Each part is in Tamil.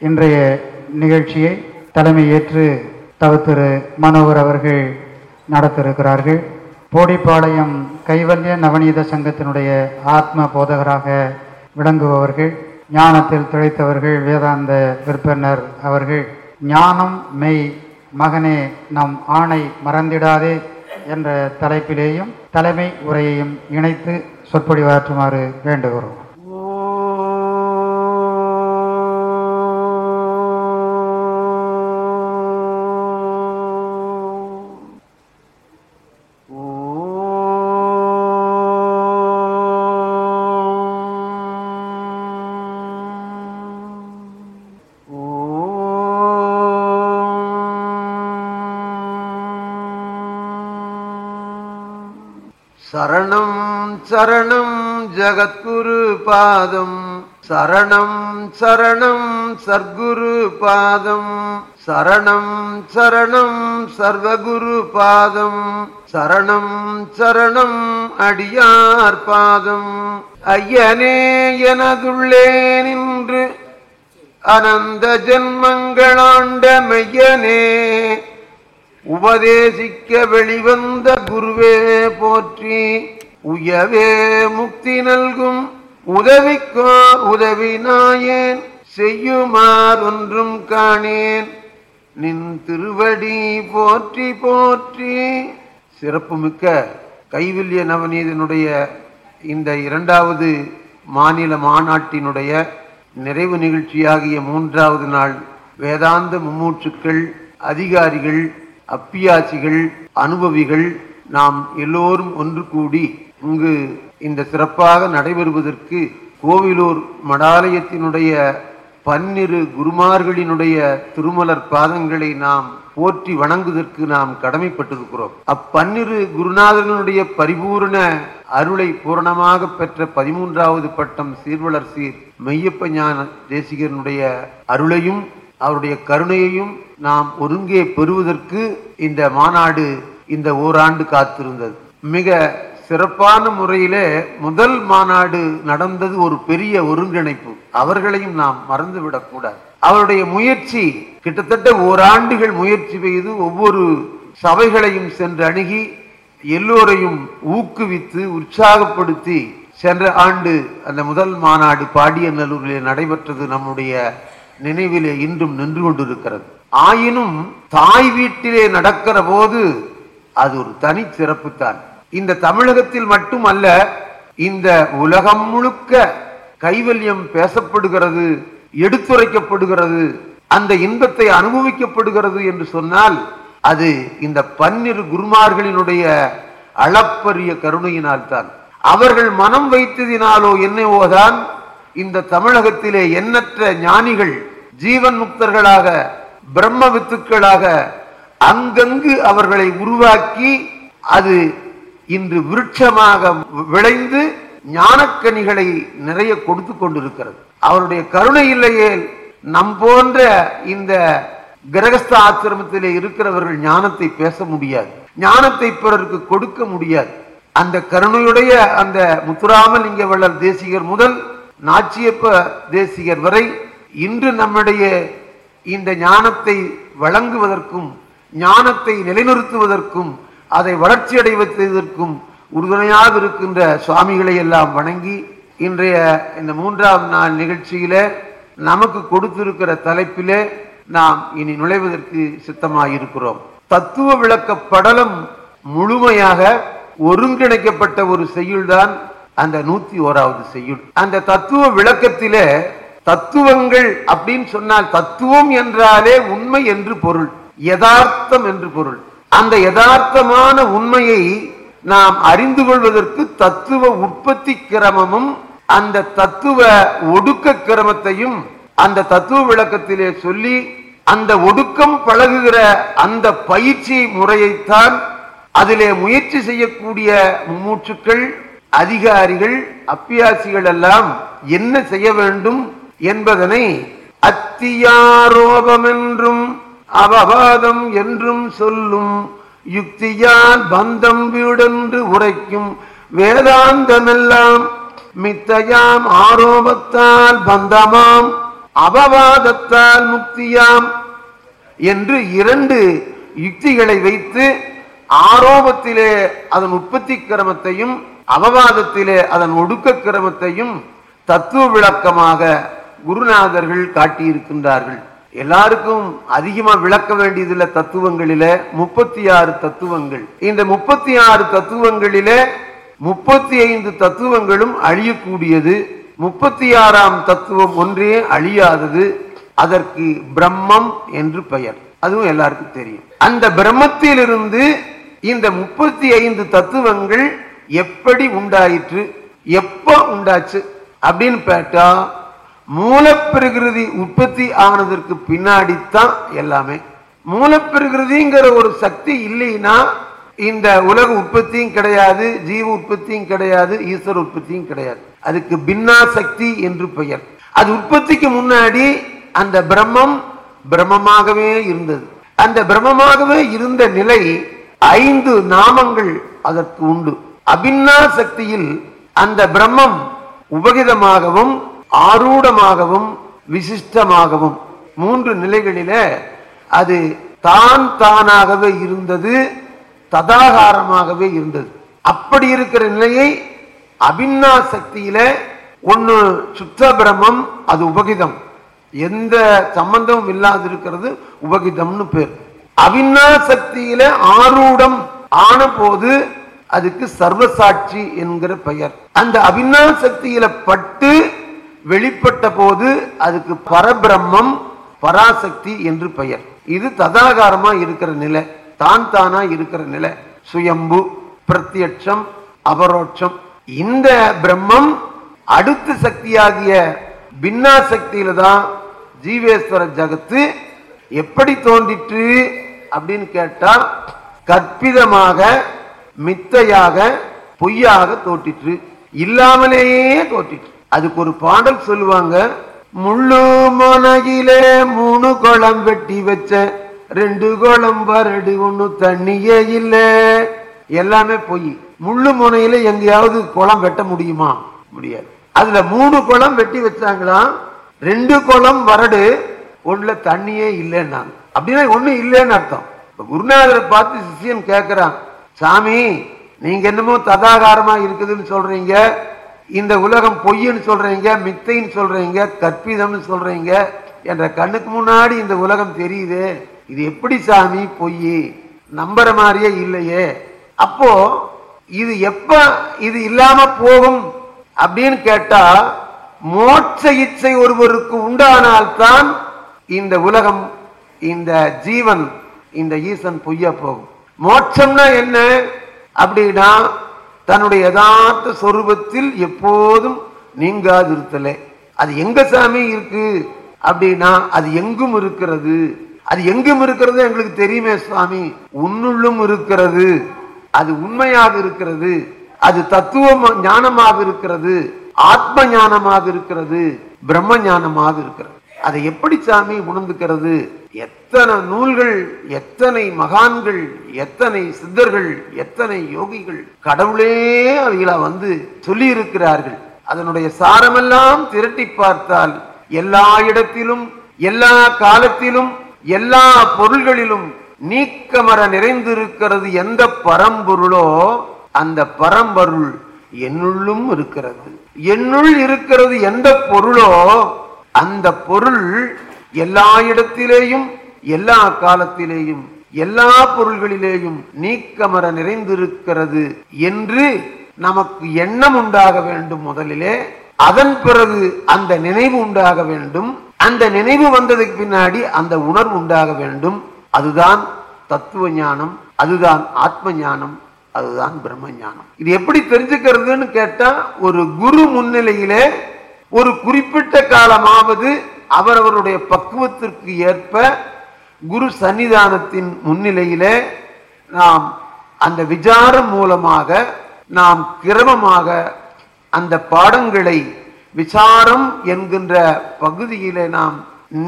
இன்றைய நிகழ்ச்சியை தலைமை ஏற்று திரு மனோகர் அவர்கள் நடத்திருக்கிறார்கள். போடிப்பாளையம் கைவல்ய நவநீத சங்கத்தினுடைய ஆத்ம போதகராக விளங்குபவர்கள் ஞானத்தில் திளைத்தவர்கள் வேதாந்த விற்பனர் அவர்கள். ஞானம் மெய் மகனே நம் ஆணை மறந்திடாதே என்ற தலைப்பிலேயும் தலைமை உரையையும் இணைத்து சொற்பொழிவாற்றுமாறு வேண்டுகிறோம். சரணம் சரணம் ஜகத்குரு பாதம். சரணம் சரணம் சர்க்குரு பாதம். சரணம் சரணம் சர்வகுரு பாதம். சரணம் சரணம் அடியார் பாதம். ஐயனே எனதுள்ளே நின்று அனந்த ஜென்மங்களாண்ட மையனே உபதேசிக்க வெளிவந்த குருவே போற்றி உயவே முக்தி நல்கும் உதவிக்கோ உதவி நாயேன் செய்யுமார் ஒன்றும் காணேன். நின் திருவடி போற்றி போற்றி. சிறப்புமிக்க கைவில்ய நவநீதனுடைய இந்த இரண்டாவது மாநில மாநாட்டினுடைய நிறைவு நிகழ்ச்சியாகிய மூன்றாவது நாள் வேதாந்த மும்மூச்சுக்கள் அதிகாரிகள் அப்பியாசிகள் அனுபவிகள் நாம் எல்லோரும் ஒன்று கூடி இங்கு இந்த சிறப்பாக நடைபெறுவதற்கு கோவிலூர் மடாலயத்தினுடைய பன்னிரு குருமார்களினுடைய திருமலர் பாதங்களை நாம் போற்றி வணங்குவதற்கு நாம் கடமைப்பட்டிருக்கிறோம். அப்பன்னிரு குருநாதர்களுடைய பரிபூர்ண அருளை பூரணமாக பெற்ற பதிமூன்றாவது பட்டம் சீர்வளர் சீர் மெய்யப்ப ஞான தேசிகனுடைய அருளையும் அவருடைய கருணையையும் நாம் ஒருங்கே பெறுவதற்கு இந்த மாநாடு இந்த ஓராண்டு காத்திருந்தது. மிக சிறப்பான முறையிலே முதல் மாநாடு நடந்தது ஒரு பெரிய ஒருங்கிணைப்பு. அவர்களையும் நாம் மறந்துவிடக்கூடாது அவருடைய முயற்சி கிட்டத்தட்ட ஓராண்டுகள் முயற்சி செய்து ஒவ்வொரு சபைகளையும் சென்று அணுகி எல்லோரையும் ஊக்குவித்து உற்சாகப்படுத்தி சென்ற ஆண்டு அந்த முதல் மாநாடு பாடியநல்லூரிலே நடைபெற்றது. நம்முடைய நினைவிலே இன்றும் நின்று கொண்டிருக்கிறது. ஆயினும் தாய் வீட்டிலே நடக்கிற போது அது ஒரு தனி சிறப்புத்தான் இந்த தமிழகத்தில் மட்டுமல்ல இந்த உலகம் முழுக்க கைவல்யம் பேசப்படுகிறது எடுத்துரைக்கப்படுகிறது அந்த இன்பத்தை அனுபவிக்கப்படுகிறது என்று சொன்னால் அது இந்த பன்னிரு குருமார்களினுடைய அளப்பரிய கருணையினால் தான் அவர்கள் மனம் வைத்ததினாலோ என்னவோதான் இந்த தமிழகத்திலே எண்ணற்ற ஞானிகள் ஜீவன் முக்தர்களாக பிரம்ம வித்துக்களாக அங்கங்கு அவர்களை உருவாக்கி அது இன்று விருட்சமாக விளைந்து ஞானக்கனிகளை நிறைய கொடுத்து கொண்டிருக்கிறது. அவருடைய கருணை இல்லையே நம் போன்ற இந்த கிரகஸ்த ஆசிரமத்திலே இருக்கிறவர்கள் ஞானத்தை பேச முடியாது. ஞானத்தை பிறருக்கு கொடுக்க முடியாது. அந்த கருணையுடைய அந்த முத்துராமலிங்க வள்ளல் தேசிகர் முதல் நாச்சியப்ப தேசிகர் வரை இன்று நம்முடைய இந்த ஞானத்தை வழங்குவதற்கும் ஞானத்தை நிலைநிறுத்துவதற்கும் அதை வளர்ச்சியடைவதற்கும் உறுதுணையாக இருக்கின்ற சுவாமிகளை எல்லாம் வணங்கி இன்றைய இந்த மூன்றாம் நாள் நிகழ்ச்சியில நமக்கு கொடுத்திருக்கிற தலைப்பிலே நாம் இனி நுழைவதற்கு சித்தமாயிருக்கிறோம். தத்துவ விளக்க படலம் முழுமையாக ஒருங்கிணைக்கப்பட்ட ஒரு செய்யுள்தான் அந்த நூத்தி ஓராவது செய்யுள். அந்த தத்துவ விளக்கத்திலே தத்துவங்கள் அப்படின்னு சொன்னால் தத்துவம் என்றாலே உண்மை என்று பொருள் யதார்த்தம் என்று பொருள். அந்த யதார்த்தமான உண்மையை நாம் அறிந்து கொள்வதற்கு தத்துவ உற்பத்தி கிரமமும் அந்த தத்துவ ஒடுக்க கிரமத்தையும் அந்த தத்துவ விளக்கத்திலே சொல்லி அந்த ஒடுக்கம் பழகுகிற அந்த பயிற்சி முறையைத்தான் அதிலே முயற்சி செய்யக்கூடிய மூச்சுக்கள் அதிகாரிகள் அப்பியாசிகள் எல்லாம் என்ன செய்ய வேண்டும் என்பதனை அத்தியாரோபம் என்றும் அவபாதம் என்றும் சொல்லும் யுக்தியால் பந்தம் வீடென்று உரைக்கும் வேதாந்தமெல்லாம் மித்தையாம் ஆரோபத்தால் பந்தமாம் அபவாதத்தால் முக்தியாம் என்று இரண்டு யுக்திகளை வைத்து ஆரோபத்திலே அதன் உற்பத்தி கிரமத்தையும் அவவாதத்திலே அதன் ஒடுக்க கிரமத்தையும் தத்துவ விளக்கமாக குருநாதர்கள் காட்டியிருக்கின்றார்கள். எல்லாருக்கும் அதிகமா விளக்க வேண்டியதில்லை தத்துவங்களில முப்பத்தி ஆறு தத்துவங்கள். இந்த முப்பத்தி ஆறு தத்துவங்களிலே முப்பத்தி ஐந்து தத்துவங்களும் அழியக்கூடியது. முப்பத்தி ஆறாம் தத்துவம் ஒன்றே அழியாதது. அதற்கு பிரம்மம் என்று பெயர். அதுவும் எல்லாருக்கும் தெரியும். அந்த பிரம்மத்திலிருந்து இந்த முப்பத்தி ஐந்து தத்துவங்கள் எப்படி உண்டாயிற்று? எப்போ உண்டாச்சு? அப்படின்னு பார்த்தா மூலப்பிரகிருதி உற்பத்தி ஆனதற்கு பின்னாடி தான் எல்லாமே. மூலப்பிரகிருதிங்கிற ஒரு சக்தி இல்லைன்னா இந்த உலக உற்பத்தியும் கிடையாது ஜீவ உற்பத்தியும் கிடையாது ஈஸ்வர உற்பத்தியும் கிடையாது. அதுக்கு பின்னா சக்தி என்று பெயர். அது உற்பத்திக்கு முன்னாடி அந்த பிரம்மம் பிரம்மமாகவே இருந்தது. அந்த பிரம்மமாகவே இருந்த நிலை ஐந்து நாமங்கள் அதற்கு உண்டு. அபின்னா சக்தியில் அந்த பிரம்மம் உபகிதமாகவும் ஆரூடமாகவும் விசிஷ்டமாகவும் மூன்று நிலைகளில அது தான் தானாகவே இருந்தது ததாகாரமாகவே இருந்தது. அப்படி இருக்கிற நிலையை அபின்னா சக்தியில ஒன்னு சுத்த பிரம்மம் அது உபகிதம். எந்த சம்பந்தமும் இல்லாது இருக்கிறது உபகிதம்னு பேர். அவின்னா சக்தியில ஆரூடம் ஆன போது அதுக்கு சர்வசாட்சி என்கிற பெயர். அந்த அவின்னா சக்தியில பட்டு வெளிப்பட்ட போது அதுக்கு பரபிரம்மம் பராசக்தி என்று பெயர். இது ததாகாரமா இருக்கிற நிலை தான் தானா இருக்கிற நிலை. சுயம்பு பிரத்யட்சம் அபரோட்சம் இந்த பிரம்மம் அடுத்த சக்தியாகிய பின்னா சக்தியில தான் ஜீவேஸ்வர ஜகத்து எப்படி தோன்றிற்று அப்படின்னு கேட்டால் கற்பிதமாக மித்தையாக பொய்யாக தோட்டிற்று இல்லாமலேயே தோட்டிற்று அதுக்கு ஒரு பாடல் சொல்லுவாங்க முள்ளு மனகிலே மூணு குளம் வெட்டி வச்ச ரெண்டு குளம் வரடு ஒண்ணு தண்ணியே இல்ல. எல்லாமே பொய். முள்ளு முனையில எங்கேயாவது குளம் வெட்ட முடியுமா? முடியாது. அதுல மூணு குளம் வெட்டி வச்சாங்களாம் ரெண்டு குளம் வரடு ஒண்ணுல தண்ணியே இல்லைன்னாங்க. அப்படின்னா ஒண்ணு இல்லைன்னு அர்த்தம். குருநாதரை பார்த்து சிஷியன் கேட்கிறான் சாமி நீங்க என்னமோ ததாகாரமா இருக்குதுன்னு சொல்றீங்க. இந்த உலகம் பொய்ன்னு சொல்றீங்க மித்தைன்னு சொல்றீங்க கற்பிதம்னு சொல்றீங்க என்ற கண்ணுக்கு முன்னாடி இந்த உலகம் தெரியுது. இது எப்படி சாமி பொய்? நம்புற மாதிரியே இல்லையே. அப்போ இது எப்ப இது இல்லாம போகும் அப்படின்னு கேட்டா மோட்ச இச்சை ஒருவருக்கு உண்டானால்தான் இந்த உலகம் இந்த ஜீவன் இந்த ஈசன் பொய்யா போகும். மோட்சம்னா என்ன? அப்படின்னா தன்னுடைய யதார்த்த சொரூபத்தில் எப்போதும் நீங்காதிருத்தலே. அது எங்க சாமி இருக்கு? அப்படின்னா அது எங்கும் இருக்கிறது. அது எங்கும் இருக்கிறது எங்களுக்கு தெரியுமே சுவாமி. உன்னுள்ளும் இருக்கிறது. அது உண்மையாக இருக்கிறது. அது தத்துவம் ஞானமாக இருக்கிறது. ஆத்ம ஞானமாக இருக்கிறது. பிரம்ம ஞானமாக இருக்கிறது. அதை எப்படி சாமி உணர்ந்துக்கிறது? எத்தனை நூல்கள் எத்தனை மகான்கள் எத்தனை சித்தர்கள் எத்தனை யோகிகள் கடவுளே அவைகளை வந்து சொல்லி இருக்கிறார்கள் அதனுடைய சாரமெல்லாம் திரட்டி பார்த்தால் எல்லா இடத்திலும் எல்லா காலத்திலும் எல்லா பொருள்களிலும் நீக்கமர நிறைந்திருக்கிறது எந்த பரம்பொருளோ அந்த பரம்பொருள் என்னுள்ளும் இருக்கிறது. என்னுள் இருக்கிறது எந்த பொருளோ அந்த பொருள் எல்லா இடத்திலேயும் எல்லா காலத்திலேயும் எல்லா பொருள்களிலேயும் நீக்கமர நிறைந்திருக்கிறது என்று நமக்கு எண்ணம் உண்டாக வேண்டும் முதலிலே. அதன் பிறகு அந்த நினைவு உண்டாக வேண்டும். அந்த நினைவு வந்ததுக்கு பின்னாடி அந்த உணர்வு உண்டாக வேண்டும். அதுதான் தத்துவ ஞானம் அதுதான் ஆத்ம ஞானம் அதுதான் பிரம்ம ஞானம் இது எப்படி தெரிஞ்சுக்கிறதுன்னு கேட்டா ஒரு குரு முன்னிலையிலே ஒரு குறிப்பிட்ட காலமாவது அவரவருடைய பக்குவத்திற்கு ஏற்ப குரு சன்னிதானத்தின் முன்னிலையிலே நாம் அந்த விசாரம் மூலமாக நாம் கிரமமாக அந்த பாடங்களை விசாரம் என்கின்ற பகுதியிலே நாம்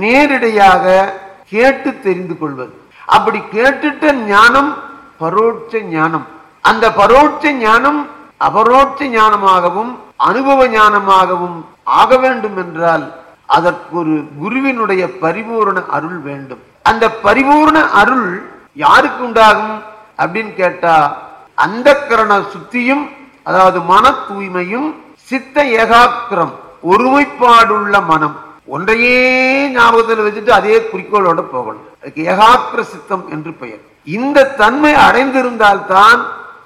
நேரடியாக கேட்டு தெரிந்து கொள்வது. அப்படி கேட்டுட்ட ஞானம் பரோட்ச ஞானம். அந்த பரோட்ச ஞானம் அபரோட்ச ஞானமாகவும் அனுபவ ஞானமாகவும் ஆக வேண்டும் என்றால் அதற்கு ஒரு குருவினுடைய பரிபூரண அருள் வேண்டும். அந்த பரிபூரண அருள் யாருக்கு உண்டாகும் அப்படின்னு கேட்டா அந்த கரண சுத்தியும் அதாவது மன தூய்மையும் சித்த ஏகாக்கிரம் ஒருமைப்பாடுள்ள மனம். ஒன்றையே ஞாபகத்தில் வச்சுட்டு அதே குறிக்கோளோட போகணும். அதுக்கு ஏகாக்கிர சித்தம் என்று பெயர். இந்த தன்மை அடைந்திருந்தால்தான்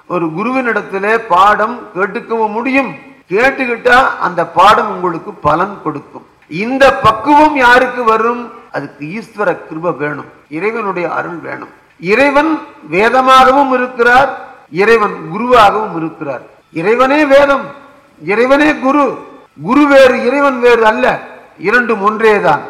ஒரு குருவினிடத்திலே பாடம் கேட்டுக்கவும் முடியும். கேட்டுக்கிட்டா அந்த பாடம் உங்களுக்கு பலன் கொடுக்கும். இந்த பக்குவம் யாருக்கு வரும்? அதுக்கு ஈஸ்வர கிருப வேணும். இறைவனுடைய அருள் வேணும். இறைவன் வேதமாகவும் இருக்கிறார் இறைவன் குருவாகவும் இருக்கிறார். இறைவனே வேதம் இறைவனே குரு. குரு வேறு இறைவன் வேறு அல்ல. இரண்டும் ஒன்றேதான்.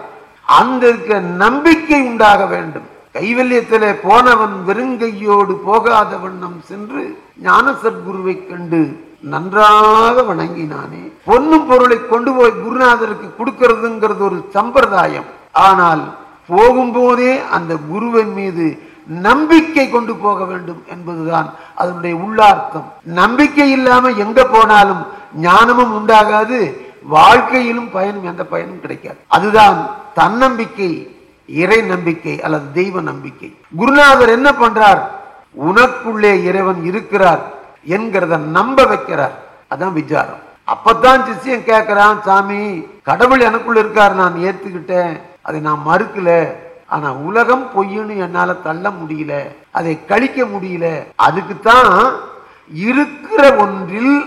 அந்த இருக்க நம்பிக்கை உண்டாக வேண்டும். கைவல்யத்திலே போனவன் வெறுங்கையோடு போகாத வண்ணம் சென்று ஞான சத்குருவை கண்டு நன்றாக வணங்கினானே. பொன்னும் பொருளை கொண்டு போய் குருநாதருக்கு கொடுக்கிறதுங்கிறது ஒரு சம்பிரதாயம். ஆனால் போகும்போதே அந்த குருவின் மீது நம்பிக்கை கொண்டு போக வேண்டும் என்பதுதான் அதனுடைய உள்ளார்த்தம். நம்பிக்கை இல்லாம எங்க போனாலும் ஞானமும் உண்டாகாது வாழ்க்கையிலும் பயனும் எந்த பயனும் கிடைக்காது. அதுதான் தன்னம்பிக்கை இறை நம்பிக்கை அல்லது தெய்வ நம்பிக்கை. குருநாதர் என்ன பண்றார்? உனக்குள்ளே இறைவன் இருக்கிறார். என்கிறத நம்ப வைக்கிறார். அதான் விசாரம். அப்பதான் சிஷ்யன் கேட்கிறான் சாமி கடவுள் எனக்குள்ள இருக்கார் நான் ஏத்துக்கிட்டேன். அதை நான் மறுக்கல. ஆனா உலகம் பொய்ன்னு என்னால தள்ள முடியல. அதை கழிக்க முடியல. அதுக்குத்தான் இருக்கிற ஒன்றில்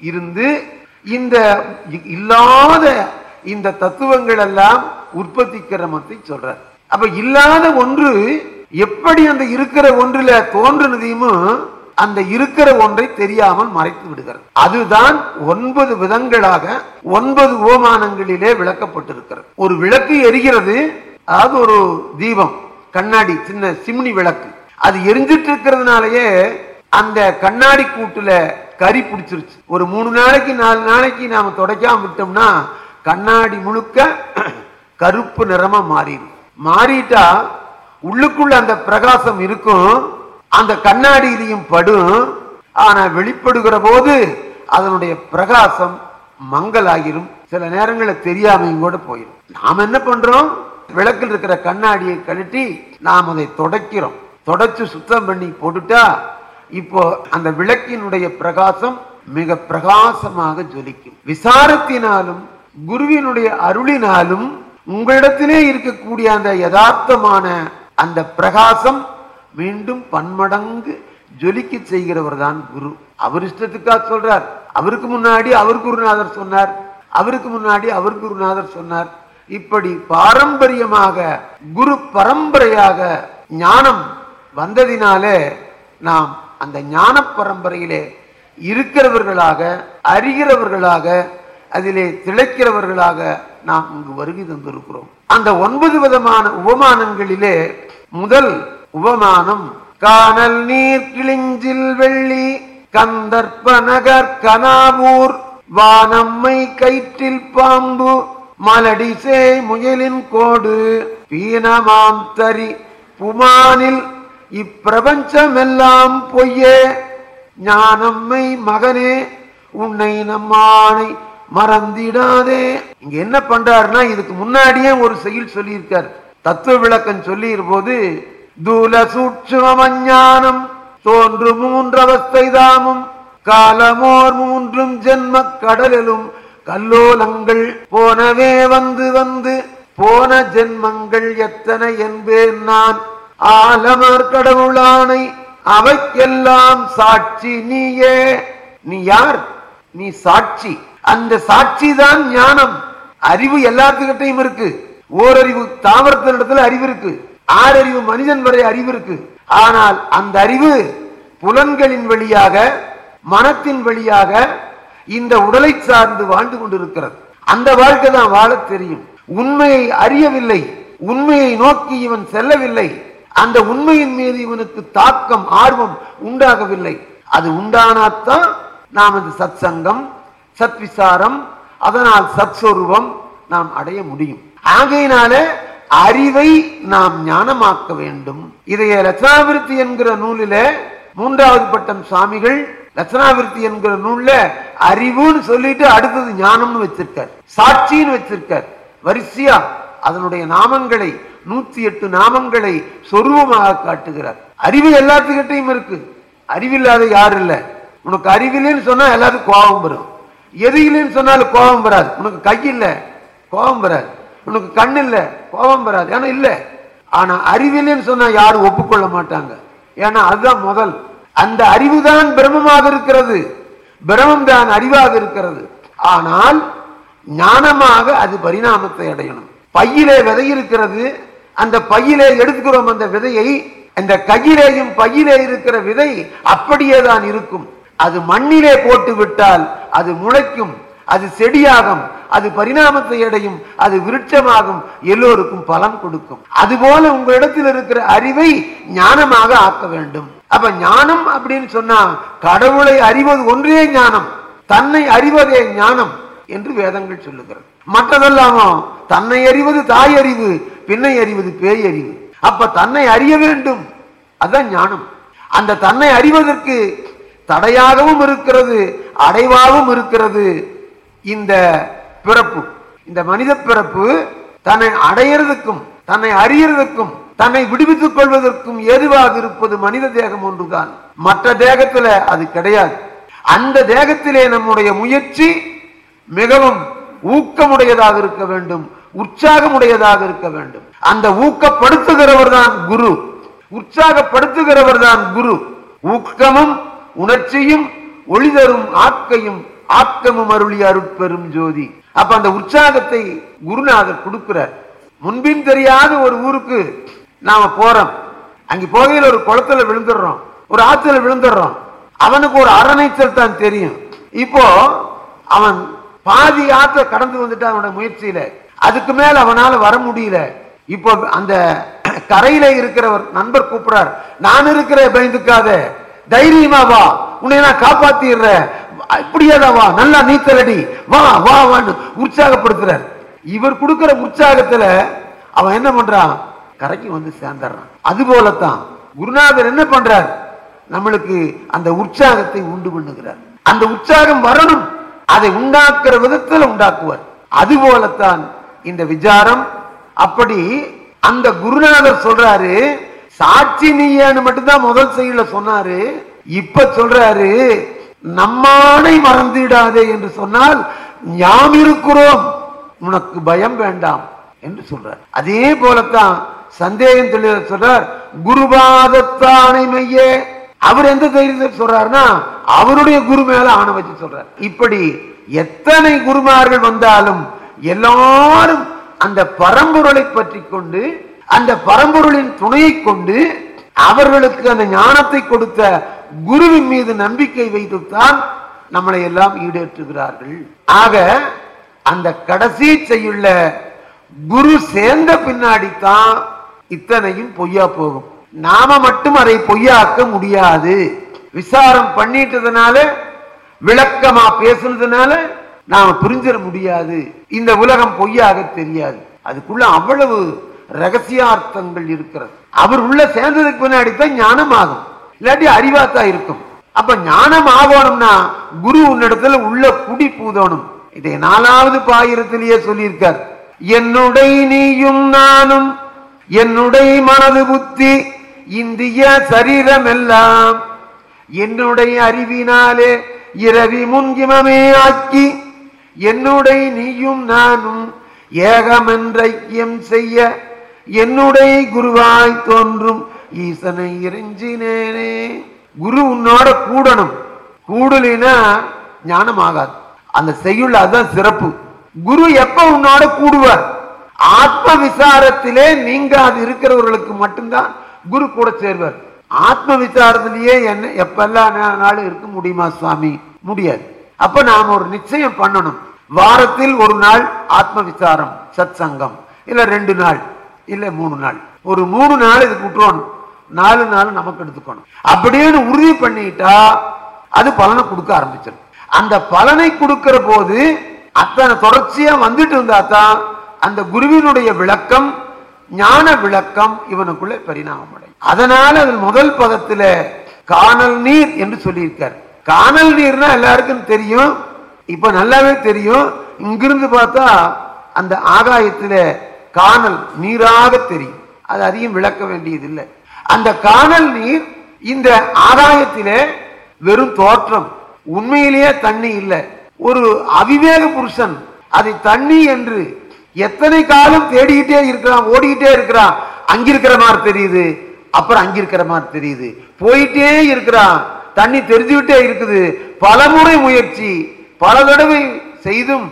இருந்து இந்த இல்லாத இந்த தத்துவங்கள் எல்லாம் உற்பத்தி கிரமத்தை சொல்றார். அப்ப இல்லாத ஒன்று எப்படி அந்த இருக்கிற ஒன்றுல தோன்றுனதையும் அந்த இருக்கிற ஒன்றை தெரியாமல் மறைத்து விடுகிறது. அதுதான் ஒன்பது விதங்களாக ஒன்பது ஓமானங்களிலே விளக்கப்பட்டிருக்கிறது. ஒரு விளக்கு எரிகிறது அதாவது ஒரு தீபம் கண்ணாடி சின்ன சிம்னி விளக்கு. அது எரிஞ்சிட்டு இருக்கிறதுனாலயே அந்த கண்ணாடி கூட்டுல கறி பிடிச்சிருச்சு. ஒரு மூணு நாளைக்கு நாலு நாளைக்கு நாம துடைக்காம விட்டோம்னா கண்ணாடி முழுக்க கருப்பு நிறமா மாறிடும். மாறிட்டா உள்ளுக்குள்ள அந்த பிரகாசம் இருக்கும். அந்த கண்ணாடியிலையும் படும். ஆனா வெளிப்படுகிற போது அதனுடைய பிரகாசம் மங்கலாகிரும் சில நேரங்களில் தெரியாமையும் கூட போயிடும் நாம் என்ன பண்றோம்? விளக்கில் இருக்கிற கண்ணாடியை கழட்டி நாம் அதை தொடக்கிறோம். தொடச்சு சுத்தம் பண்ணி போட்டுட்டா இப்போ அந்த விளக்கினுடைய பிரகாசம் மிக பிரகாசமாக ஜொலிக்கும். விசாரத்தினாலும் குருவினுடைய அருளினாலும் உங்களிடத்திலே இருக்கக்கூடிய அந்த யதார்த்தமான அந்த பிரகாசம் மீண்டும் பன்மடங்கு ஜொலிக்க செய்கிறவர் தான் குரு. அவர் இஷ்டத்துக்காக சொல்றார். அவருக்கு முன்னாடி அவர் குருநாதர் சொன்னார். அவருக்கு முன்னாடி அவர் குருநாதர் சொன்னார். இப்படி பாரம்பரியமாக குரு பரம்பரையாக ஞானம் வந்ததினாலே நாம் அந்த ஞான பரம்பரையிலே இருக்கிறவர்களாக அறிகிறவர்களாக அதிலே திளைக்கிறவர்களாக நாம் இங்கு வருகை தந்திருக்கிறோம். அந்த ஒன்பது விதமான உபமானங்களிலே முதல் உபமானம். கானல் நீர் கிளிஞ்சில் வெள்ளி கந்தர்ப்ப நகர் கனாவூர் வானம்மை கயிற்றில் பாம்பு மலடிசே முயலின் கோடு பீனமாம் தரி புமானில் இப்பிரபஞ்சமெல்லாம் பொய்யே. ஞானம்மை மகனே உன்னை நம்மானை மறந்திடாதே. இங்க என்ன பண்றாருன்னா இதுக்கு முன்னாடியே ஒரு செயல் சொல்லியிருக்கார். தத்துவ விளக்கம் சொல்லி போது தூலசூட்சுமஞானம் தோன்று மூன்றவஸ்தை தாமும் காலமோர் மூன்றும் ஜென்ம கடலிலும் கல்லோலங்கள் போனவே வந்து வந்து போன ஜென்மங்கள் எத்தனை என்பேன் நான். ஆலமர் கடவுளானை அவைக்கெல்லாம் சாட்சி நீயே. நீ யார்? நீ சாட்சி. அந்த சாட்சி தான் ஞானம். அறிவு எல்லாத்துக்கிட்டையும் இருக்கு. ஓரறிவு தாவரத்தினிடத்துல அறிவு இருக்கு. ஆறறிவு மனிதன் வரை அறிவு இருக்கு. ஆனால் அந்த அறிவு புலன்களின் வழியாக மனத்தின் வழியாக இந்த உடலை சார்ந்து வாழ்ந்து கொண்டிருக்கிறது. அந்த வாழ்க்கை தான் வாழத் தெரியும். உண்மையை அறியவில்லை. உண்மையை நோக்கி இவன் செல்லவில்லை. அந்த உண்மையின் மீது இவனுக்கு தாக்கம் ஆர்வம் உண்டாகவில்லை. அது உண்டானாத்தான் நாம் இந்த சத் சங்கம் சத் விசாரம் அதனால் சத்ஸ்வரூபம் நாம் அடைய முடியும். ஆகையினால அறிவை நாம் ஞானமாக்க வேண்டும். இதைய லட்சணாவிருத்தி என்கிற நூலில மூன்றாவது பட்டம் சுவாமிகள் லட்சணாவிருத்தி என்கிற நூல்ல அறிவுன்னு சொல்லிட்டு அடுத்தது ஞானம்னு வச்சிருக்கார் சாட்சின்னு வச்சிருக்கார். வரிசையா அதனுடைய நாமங்களை நூத்தி எட்டு நாமங்களை சொருவமாக காட்டுகிறார். அறிவு எல்லாத்துக்கிட்டையும் இருக்கு. அறிவில்லாத யாரும் இல்ல? உனக்கு அறிவில்லைன்னு சொன்னா எல்லாத்துக்கும் கோபம் வரும். எது சொன்னாலும் கோபம் வராது. உனக்கு கை இல்ல கோபம் வராது. உனக்கு கண் இல்லை கோபம் வராது. ஏன்னா இல்ல. ஆனா அறிவில்லைன்னு சொன்னா யாரும் ஒப்புக்கொள்ள மாட்டாங்க. ஏன்னா அதுதான் முதல். அந்த அறிவுதான் பிரம்மமாக இருக்கிறது. பிரமம் தான் அறிவாக இருக்கிறது. ஆனால் ஞானமாக அது பரிணாமத்தை அடையணும். பையிலே விதை இருக்கிறது. அந்த பையிலே எடுத்துக்கிறோம் அந்த விதையை. அந்த கையிலேயும் பையிலே இருக்கிற விதை அப்படியே தான் இருக்கும். அது மண்ணிலே போட்டு விட்டால் அது முளைக்கும். அது செடியாகும் அது பரிணாமத்தை அடையும் அது விருட்சமாகும் எல்லோருக்கும் பலன் கொடுக்கும். அதுபோல உங்களிடத்தில் இருக்கிற அறிவை ஞானமாக ஆக்க வேண்டும். அப்ப ஞானம் அப்படின்னு சொன்னா கடவுளை அறிவது ஒன்றே ஞானம் தன்னை அறிவதே ஞானம் என்று வேதங்கள் சொல்லுகிறது. மற்றதெல்லாமோ தன்னை அறிவது தாய் அறிவு பின்னை அறிவது பேய் அறிவு. அப்ப தன்னை அறிய வேண்டும் அதுதான் ஞானம். அந்த தன்னை அறிவதற்கு தடையாகவும் இருக்கிறது அடைவாகவும் இருக்கிறது இந்த பிறப்பு. இந்த மனித பிறப்பு தன்னை அடையிறதுக்கும் தன்னை அறியறதுக்கும் தன்னை விடுவித்துக் கொள்வதற்கும் ஏதுவாக இருப்பது மனித தேகம் ஒன்றுதான். மற்ற தேகத்துல அது கிடையாது. அந்த தேகத்திலே நம்முடைய முயற்சி மிகவும் ஊக்கமுடையதாக இருக்க வேண்டும் உற்சாகமுடையதாக இருக்க வேண்டும். அந்த ஊக்கப்படுத்துகிறவர் தான் குரு. உற்சாகப்படுத்துகிறவர் தான் குரு. ஊக்கமும் உணர்ச்சியும் ஒளிதரும் ஆக்கையும் ஆக்கமும் அருளி அருட்பெரும் ஜோதி. அப்ப அந்த உற்சாகத்தை குருநாதர் கொடுக்கிறார். முன்பின் தெரியாத ஒரு ஊருக்கு நாம போறோம். அங்க போகையில் ஒரு குளத்துல விழுந்துடுறோம். ஒரு ஆத்துல விழுந்துடுறோம். அவனுக்கு ஒரு அரணைச்சல் தான் தெரியும். இப்போ அவன் பாதி ஆற்ற கடந்து வந்துட்டான் அவனோட முயற்சியில. அதுக்கு மேல அவனால வர முடியல. இப்போ அந்த கரையில இருக்கிறவர் நண்பர் கூப்பிடுறார். நான் இருக்கிறேன் பயந்துக்காத. தைரியமா வா. உன்னை நான் காப்பாத்திடுறேன். இப்படியேதான் வா நல்லா நீச்சல் அடி வா வா வான்னு உற்சாகப்படுத்துறார். இவர் கொடுக்கிற உற்சாகத்துல அவன் என்ன பண்றான்? கரைக்கு வந்து சேர்ந்துடுறான். அது போலத்தான் குருநாதர் என்ன பண்றார்? நம்மளுக்கு அந்த உற்சாகத்தை உண்டு பண்ணுகிறார். அந்த உற்சாகம் வரணும். அதை உண்டாக்குற விதத்தில் உண்டாக்குவார். அது போலத்தான் இந்த விசாரம். அப்படி அந்த குருநாதர் சொல்றாரு சாட்சி நீயான்னு மட்டும்தான் முதல் செயல சொன்னாரு. இப்ப சொல்றாரு நம்மானை மறந்துடாதே என்று சொன்னால் ஞாம் இருக்கிறோம். உனக்கு பயம் வேண்டாம் என்று சொல்றார். அதே போலத்தான் சந்தேகம் தெளிவ சொல்றார். குருபாதத்தானை மையே அவர் எந்த தைரியத்தில் சொல்றாருன்னா அவருடைய குரு மேல ஆணை வச்சு சொல்றார். இப்படி எத்தனை குருமார்கள் வந்தாலும் எல்லாரும் அந்த பரம்பொருளை பற்றி கொண்டு அந்த பரம்பொருளின் துணையை கொண்டு அவர்களுக்கு அந்த ஞானத்தை கொடுத்த குருவின் மீது நம்பிக்கை வைத்துத்தான் நம்மளை எல்லாம் ஈடேற்றுகிறார்கள். ஆக அந்த கடைசி செய்யுள்ள குரு சேர்ந்த பின்னாடி தான் இத்தனையும் பொய்யா போகும். நாம மட்டும் அதை பொய்யாக்க முடியாது. விசாரம் பண்ணிட்டதுனால விளக்கமா பேசுனதுனால நாம புரிஞ்சிட முடியாது. இந்த உலகம் பொய்யாக தெரியாது. அதுக்குள்ள அவ்வளவு ரகசியார்த்தங்கள் இருக்கிறது. அவர் உள்ள சேர்ந்ததுக்கு பின்னாடி தான் ஞானம் ஆகும் இல்லாட்டி அறிவாத்தான் இருக்கும். அப்ப ஞானம் ஆகணும்னா குரு உன்னிடத்துல உள்ள குடி பூதணும். இதை நாலாவது பாயிரத்திலேயே சொல்லியிருக்கார். என்னுடைய நீயும் நானும் என்னுடைய மனது புத்தி இந்திய சரீரம் எல்லாம் என்னுடைய அறிவினாலே இரவி முன்கிமமே ஆக்கி என்னுடைய நீயும் நானும் ஏகமென்ற ஐக்கியம் செய்ய என்னுடைய குருவாய் தோன்றும் ஈசனை இறைஞ்சினேனே குரு உன்னோட கூடணும். கூடலினா ஞானம் ஆகாது அந்த செய்யுள் அதுதான் சிறப்பு. குரு எப்ப உன்னோட கூடுவார்? ஆத்ம விசாரத்திலே நீங்க அது இருக்கிறவர்களுக்கு மட்டும்தான் குரு கூட சேர்வார். ஆத்ம விசாரத்திலேயே என்ன எப்பெல்லாம் நா- நாளும் இருக்க முடியுமா சுவாமி? முடியாது. அப்ப நாம ஒரு நிச்சயம் பண்ணணும். வாரத்தில் ஒரு நாள் ஆத்ம விசாரம் சத் சங்கம் இல்ல ரெண்டு நாள் இல்ல மூணு நாள். ஒரு மூணு நாள் இதுக்கு விட்டுறணும். நாலு நாள் நமக்கு எடுத்துக்கணும். அப்படின்னு உறுதி பண்ணிட்டா அது பலனை கொடுக்க ஆரம்பிச்சிடும். அந்த பலனை கொடுக்கிற போது அத்தனை தொடர்ச்சியா வந்துட்டு இருந்தா தான் அந்த குருவினுடைய விளக்கம் ஞான விளக்கம் இவனுக்குள்ள பரிணாமம் அடையும். அதனால அதில் முதல் பதத்துல காணல் நீர் என்று சொல்லியிருக்கார். காணல் நீர்னா எல்லாருக்கும் தெரியும். இப்ப நல்லாவே தெரியும். இங்கிருந்து பார்த்தா அந்த ஆகாயத்துல காணல் நீராக தெரியும். அது அதிகம் விளக்க வேண்டியதில்லை. அந்த காணல் நீர் இந்த ஆதாயத்திலே வெறும் தோற்றம். உண்மையிலேயே தண்ணி இல்லை. ஒரு அவிவேக புருஷன் அதை தண்ணி என்று எத்தனை காலம் தேடிக்கிட்டே இருக்கிறான் ஓடிக்கிட்டே இருக்கிறான். அங்கிருக்கிற மாதிரி தெரியுது அப்புறம் அங்கிருக்கிற மாதிரி தெரியுது. போயிட்டே இருக்கிறான். தண்ணி தெரிஞ்சுக்கிட்டே இருக்குது. பல முறை முயற்சி பல தடவை செய்தும்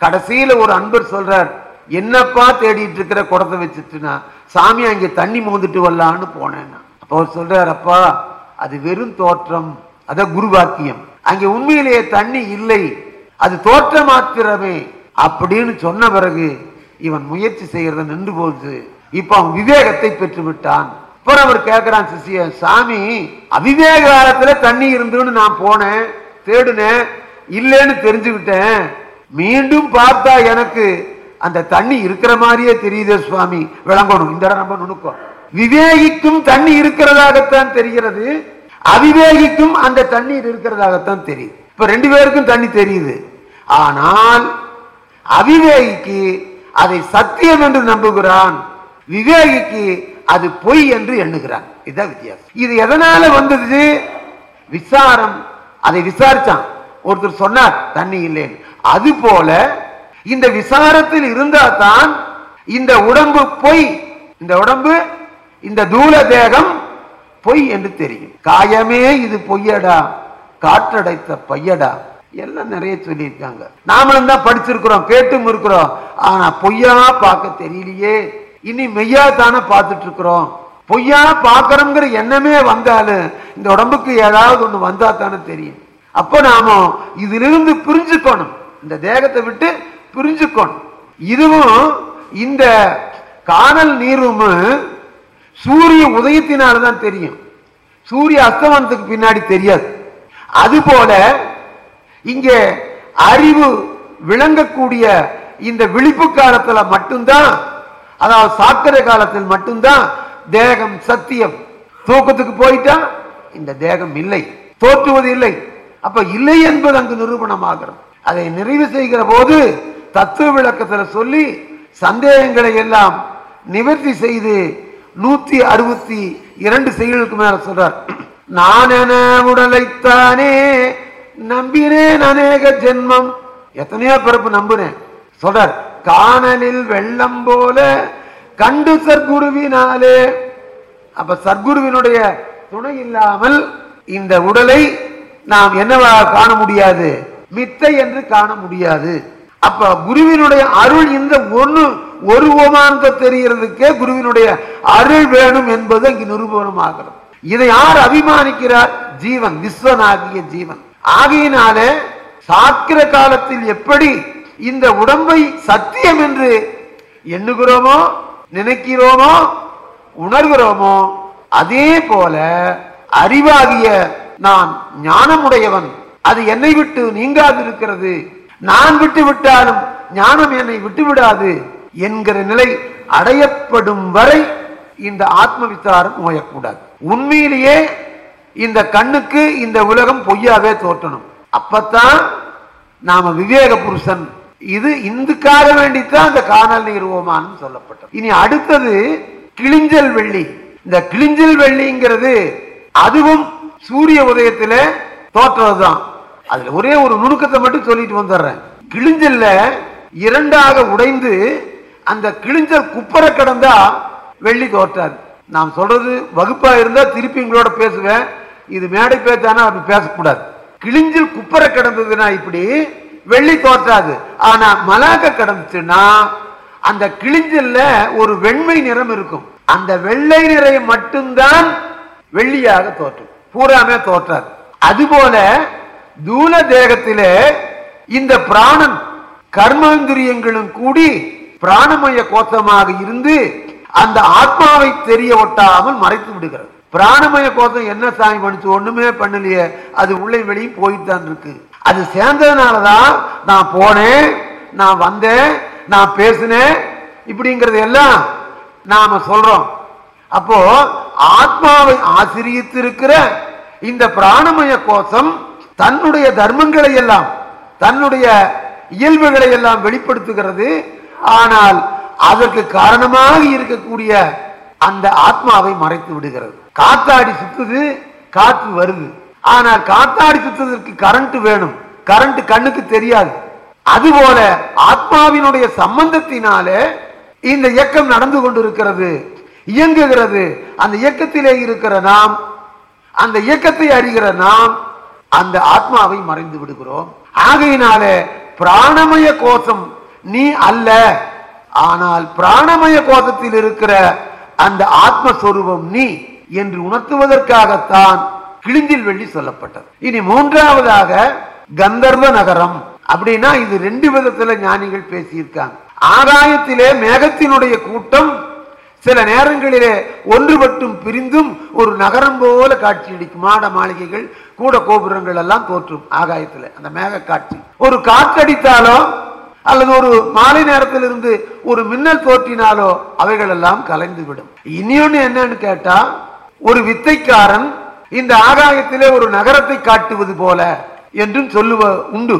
கடைசியில ஒரு அன்பர் சொல்றார் என்னப்பா தேடிட்டு இருக்கிற குடத்தை வச்சுட்டுனா சாமி அங்கே தண்ணி மோந்துட்டு வரலான்னு போனேன்னா. அப்போ அவர் சொல்றார் அப்பா அது வெறும் தோற்றம். அத குரு வாக்கியம் உண்மையிலேயே தண்ணி இல்லை. அது தோற்ற மாத்திரமே. அப்படின்னு சொன்ன பிறகு இவன் முயற்சி செய்யறத நின்று போகுது. இப்ப அவன் விவேகத்தை பெற்று விட்டான். அப்புறம் அவர் கேட்கிறான் சிசிய சாமி அவிவேக காலத்துல தண்ணி இருந்துன்னு நான் போனேன் தேடுனேன் இல்லைன்னு தெரிஞ்சுக்கிட்டேன். மீண்டும் பார்த்தா எனக்கு அந்த தண்ணி இருக்கிற மாதிரியே தெரியுது சுவாமி. விளங்கணும். இந்த இடம் நம்ம நுணுக்கம். விவேகிக்கும் தண்ணி இருக்கிறதாகத்தான் தெரிகிறது. அவிவேகிக்கும் அந்த தண்ணீர் இருக்கிறதாகத்தான் தெரியுது. இப்ப ரெண்டு பேருக்கும் தண்ணி தெரியுது. ஆனால் அவிவேகிக்கு அதை சத்தியம் என்று நம்புகிறான். விவேகிக்கு அது பொய் என்று எண்ணுகிறான். இதுதான் வித்தியாசம். இது எதனால வந்தது? விசாரம். அதை விசாரிச்சான். ஒருத்தர் சொன்னார் தண்ணி இல்லைன்னு. அது போல இந்த விசாரத்தில் இருந்தா தான் இந்த உடம்பு பொய். இந்த உடம்பு இந்த தூல தேகம் பொய் என்று தெரியும். காயமே இது பொய்யடா காற்றடைத்த பையடா. எல்லாம் நிறைய சொல்லியிருக்காங்க. நாமளும் தான் படிச்சிருக்கிறோம் கேட்டும் இருக்கிறோம். ஆனா பொய்யா பார்க்க தெரியலையே. இனி மெய்யா தானே பார்த்துட்டு இருக்கிறோம் பொய்யா பார்க்கறோங்கிற எண்ணமே வந்தாலும் இந்த உடம்புக்கு ஏதாவது ஒண்ணு வந்தா தானே தெரியும். அப்ப நாம இதிலிருந்து பிரிஞ்சுக்கணும். இந்த தேகத்தை விட்டு பிரிஞ்சுக்கணும் இதுவும் இந்த காணல் நீரும் சூரிய உதயத்தினால தான் தெரியும். சூரிய அஸ்தமனத்துக்கு பின்னாடி தெரியாது. அதுபோல இங்கே அறிவு விளங்கக்கூடிய இந்த விழிப்பு காலத்துல மட்டும்தான் அதாவது சாக்கரை காலத்தில் மட்டும்தான் தேகம் சத்தியம். தூக்கத்துக்கு போயிட்டா இந்த தேகம் இல்லை தோற்றுவது இல்லை. அப்ப இல்லை என்பது அங்கு நிரூபணமாகிறது. அதை நிறைவு செய்கிற போது தத்துவ விளக்கத்துல சொல்லி சந்தேகங்களை எல்லாம் நிவர்த்தி செய்து நூத்தி அறுபத்தி இரண்டு செயல்களுக்கு மேல சொல்றார். நான் உடலைத்தானே நம்பினேன் அநேக ஜென்மம். எத்தனையோ பிறப்பு நம்புனேன். சொல்றார் காணலில் வெள்ளம் போல கண்டு சர்க்குருவினாலே. அப்ப சர்க்குருவினுடைய துணை இல்லாமல் இந்த உடலை நாம் என்னவா காண முடியாது? மித்தை என்று காண முடியாது. அப்ப குருவினுடைய அருள் இந்த ஒண்ணு ஒரு ஓமானத்தை தெரிகிறதுக்கே குருவினுடைய அருள் வேணும் என்பது இங்கு நிரூபணமாகிறது. இதை யார் அபிமானிக்கிறார்? ஜீவன் விஸ்வனாகிய ஜீவன். ஆகையினாலே சாக்கிர காலத்தில் எப்படி இந்த உடம்பை சத்தியம் என்று எண்ணுகிறோமோ நினைக்கிறோமோ உணர்கிறோமோ அதே போல அறிவாகிய நான் ஞானமுடையவன். அது என்னை விட்டு நீங்காது இருக்கிறது நான் விட்டு விட்டாலும் ஞானம் என்னை விட்டு விடாது என்கிற நிலை அடையப்படும் வரை இந்த ஆத்ம விசாரம் நோயக்கூடாது. உண்மையிலேயே இந்த கண்ணுக்கு இந்த உலகம் பொய்யாவே தோற்றணும். அப்பத்தான் நாம விவேக புருஷன். இது இந்துக்காக வேண்டித்தான் அந்த காணல் நிறுவமானம் சொல்லப்பட்டது. இனி அடுத்தது கிளிஞ்சல் வெள்ளி. இந்த கிளிஞ்சல் வெள்ளிங்கிறது அதுவும் சூரிய உதயத்துல தோற்றதுதான். அதுல ஒரே ஒரு நுணுக்கத்தை மட்டும் சொல்லிட்டு வந்துடுறேன். கிழிஞ்சல்ல இரண்டாக உடைந்து அந்த கிளிஞ்சல் குப்பரை கிடந்தா வெள்ளி தோற்றாது. நாம் சொல்றது வகுப்பா இருந்தா திருப்பி உங்களோட பேசுவேன். இது மேடை பேச்சானா அப்படி பேசக்கூடாது. கிழிஞ்சில் குப்பரை கிடந்ததுன்னா இப்படி வெள்ளி தோற்றாது. ஆனா மலாக்க கிடந்துச்சுன்னா அந்த கிழிஞ்சல்ல ஒரு வெண்மை நிறம் இருக்கும். அந்த வெள்ளை நிறம் மட்டும்தான் வெள்ளியாக தோற்றும். பூராமே தோற்றாது. அதுபோல தூல தேகத்திலே இந்த பிராணன் கர்மேந்திரியங்களும் கூடி பிராணமய கோஷமாக இருந்து அந்த ஆத்மாவை தெரிய ஒட்டாமல் மறைத்து விடுகிறது. பிராணமய கோஷம் என்ன சாமி பண்ணுச்சு? ஒண்ணுமே பண்ணலையே. அது உள்ளே வெளியும் போயிட்டு தான் இருக்கு. அது சேர்ந்ததுனாலதான் நான் போனேன் நான் வந்தேன் நான் பேசினேன். இப்படிங்கிறது எல்லாம் நாம சொல்றோம். அப்போ ஆத்மாவை ஆசிரியத்திருக்கிற இந்த பிராணமய கோஷம் தன்னுடைய தர்மங்களை எல்லாம் தன்னுடைய இயல்புகளை எல்லாம் வெளிப்படுத்துகிறது. ஆனால் அதற்கு காரணமாக இருக்கக்கூடிய அந்த ஆத்மாவை மறைத்து விடுகிறது. காத்தாடி சுத்துது காற்று வருது. ஆனால் காத்தாடி சுத்துவதற்கு கரண்ட் வேணும். கரண்ட் கண்ணுக்கு தெரியாது. அதுபோல ஆத்மாவினுடைய சம்பந்தத்தினாலே இந்த இயக்கம் நடந்து கொண்டிருக்கிறது இயங்குகிறது. அந்த இயக்கத்திலே இருக்கிற நாம் அந்த இயக்கத்தை அறிகிற நாம் அந்த ஆத்மாவை மறைந்து விடுகிறோம். ஆகையினாலே பிராணமய கோஷம் நீ அல்ல. ஆனால் பிராணமய கோஷத்தில் இருக்கிற அந்த ஆத்மஸ்வரூபம் நீ என்று உணர்த்துவதற்காகத்தான் கிழிஞ்சில் வெள்ளி சொல்லப்பட்டது. இனி மூன்றாவதாக கந்தர்வ நகரம். அப்படின்னா இது ரெண்டு விதத்துல ஞானிகள் பேசியிருக்காங்க. ஆகாயத்திலே மேகத்தினுடைய கூட்டம் சில நேரங்களிலே ஒன்றுபட்டும் பிரிந்தும் ஒரு நகரம் போல காட்சியளிக்கும் மாட மாளிகைகள் கூட கோபுரங்கள் எல்லாம் தோற்றும் ஆகாயத்துல அந்த மேக காட்சி. ஒரு காற்றடித்தாலோ அல்லது ஒரு மாலை நேரத்தில் இருந்து ஒரு மின்னல் தோற்றினாலோ அவைகள் எல்லாம் கலைந்து விடும் இனியொன்னு என்னன்னு கேட்டா ஒரு வித்தைக்காரன் இந்த ஆகாயத்திலே ஒரு நகரத்தை காட்டுவது போல என்றும் சொல்லுவ உண்டு.